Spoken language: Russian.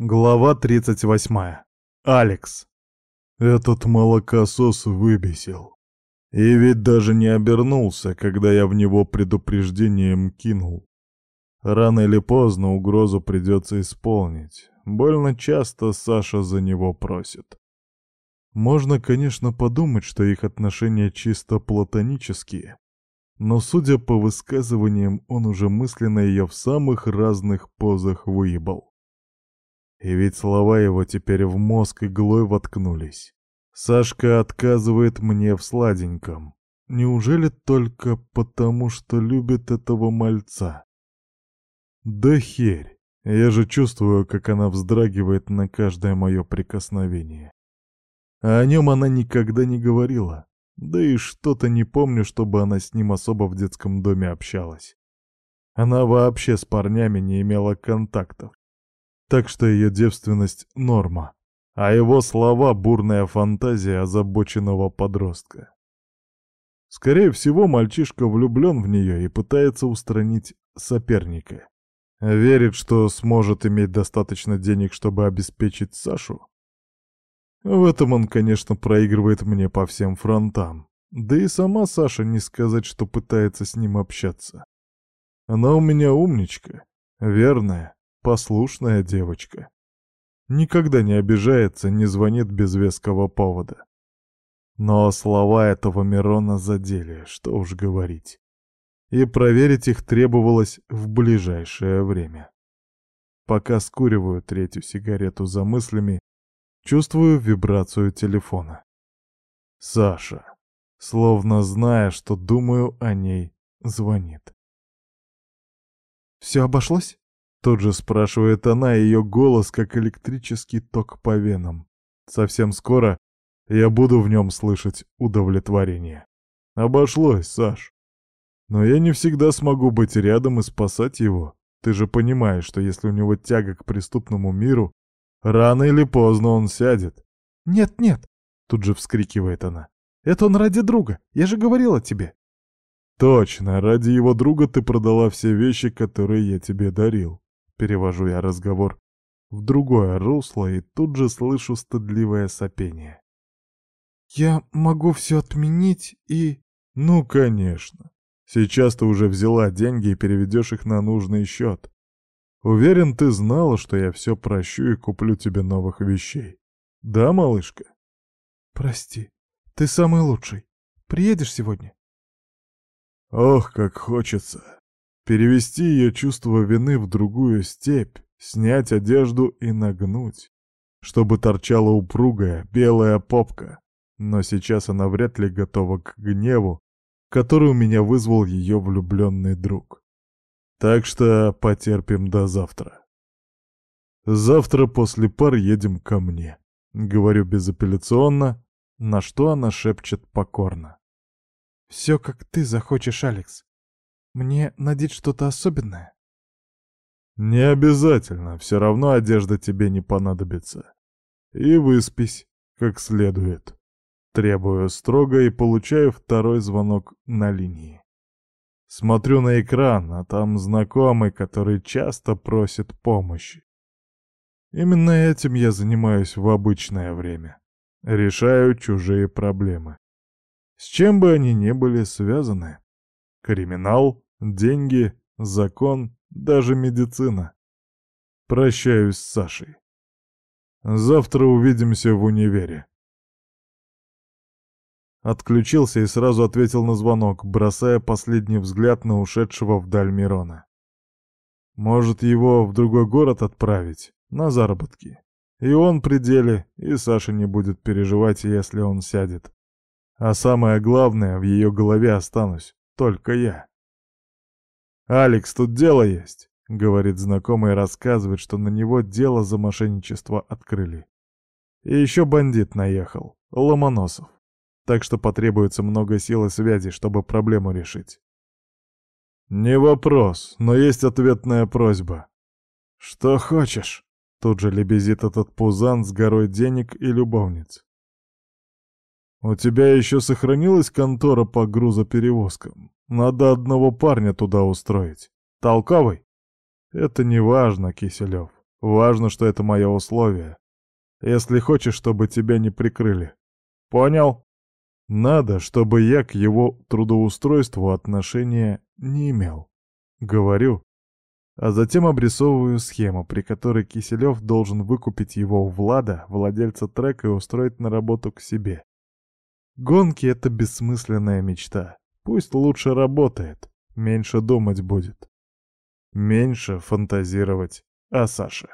Глава 38. Алекс. Этот молокосос выбесил. И ведь даже не обернулся, когда я в него предупреждением кинул. Рано или поздно угрозу придется исполнить. Больно часто Саша за него просит. Можно, конечно, подумать, что их отношения чисто платонические. Но, судя по высказываниям, он уже мысленно ее в самых разных позах выебал. И ведь слова его теперь в мозг иглой воткнулись. Сашка отказывает мне в сладеньком. Неужели только потому, что любит этого мальца? Да херь! Я же чувствую, как она вздрагивает на каждое мое прикосновение. А о нем она никогда не говорила. Да и что-то не помню, чтобы она с ним особо в детском доме общалась. Она вообще с парнями не имела контактов так что ее девственность — норма, а его слова — бурная фантазия озабоченного подростка. Скорее всего, мальчишка влюблен в нее и пытается устранить соперника. Верит, что сможет иметь достаточно денег, чтобы обеспечить Сашу? В этом он, конечно, проигрывает мне по всем фронтам. Да и сама Саша не сказать, что пытается с ним общаться. Она у меня умничка, верная, послушная девочка. Никогда не обижается, не звонит без веского повода. Но слова этого Мирона задели, что уж говорить. И проверить их требовалось в ближайшее время. Пока скуриваю третью сигарету за мыслями, чувствую вибрацию телефона. Саша, словно зная, что думаю о ней, звонит. «Все обошлось?» Тут же спрашивает она, и ее голос как электрический ток по венам. Совсем скоро я буду в нем слышать удовлетворение. Обошлось, Саш. Но я не всегда смогу быть рядом и спасать его. Ты же понимаешь, что если у него тяга к преступному миру, рано или поздно он сядет. «Нет-нет!» — тут же вскрикивает она. «Это он ради друга! Я же говорила тебе!» «Точно, ради его друга ты продала все вещи, которые я тебе дарил. Перевожу я разговор в другое русло и тут же слышу стыдливое сопение. «Я могу все отменить и...» «Ну, конечно. Сейчас ты уже взяла деньги и переведешь их на нужный счет. Уверен, ты знала, что я все прощу и куплю тебе новых вещей. Да, малышка?» «Прости. Ты самый лучший. Приедешь сегодня?» «Ох, как хочется!» перевести ее чувство вины в другую степь, снять одежду и нагнуть, чтобы торчала упругая белая попка. Но сейчас она вряд ли готова к гневу, который у меня вызвал ее влюбленный друг. Так что потерпим до завтра. Завтра после пар едем ко мне. Говорю безапелляционно, на что она шепчет покорно. «Все, как ты захочешь, Алекс. Мне надеть что-то особенное? Не обязательно, все равно одежда тебе не понадобится. И выспись как следует. Требую строго и получаю второй звонок на линии. Смотрю на экран, а там знакомый, который часто просит помощи. Именно этим я занимаюсь в обычное время. Решаю чужие проблемы. С чем бы они ни были связаны. Криминал, деньги, закон, даже медицина. Прощаюсь с Сашей. Завтра увидимся в универе. Отключился и сразу ответил на звонок, бросая последний взгляд на ушедшего вдаль Мирона. Может, его в другой город отправить, на заработки. И он при деле, и Саша не будет переживать, если он сядет. А самое главное, в ее голове останусь. Только я. «Алекс, тут дело есть», — говорит знакомый и рассказывает, что на него дело за мошенничество открыли. И еще бандит наехал, Ломоносов. Так что потребуется много сил и связи, чтобы проблему решить. «Не вопрос, но есть ответная просьба». «Что хочешь?» Тут же лебезит этот пузан с горой денег и любовниц. «У тебя еще сохранилась контора по грузоперевозкам? Надо одного парня туда устроить. Толковый?» «Это не важно, Киселев. Важно, что это мое условие. Если хочешь, чтобы тебя не прикрыли. Понял?» «Надо, чтобы я к его трудоустройству отношения не имел. Говорю, а затем обрисовываю схему, при которой Киселев должен выкупить его у Влада, владельца трека, и устроить на работу к себе. Гонки — это бессмысленная мечта. Пусть лучше работает, меньше думать будет. Меньше фантазировать о Саше.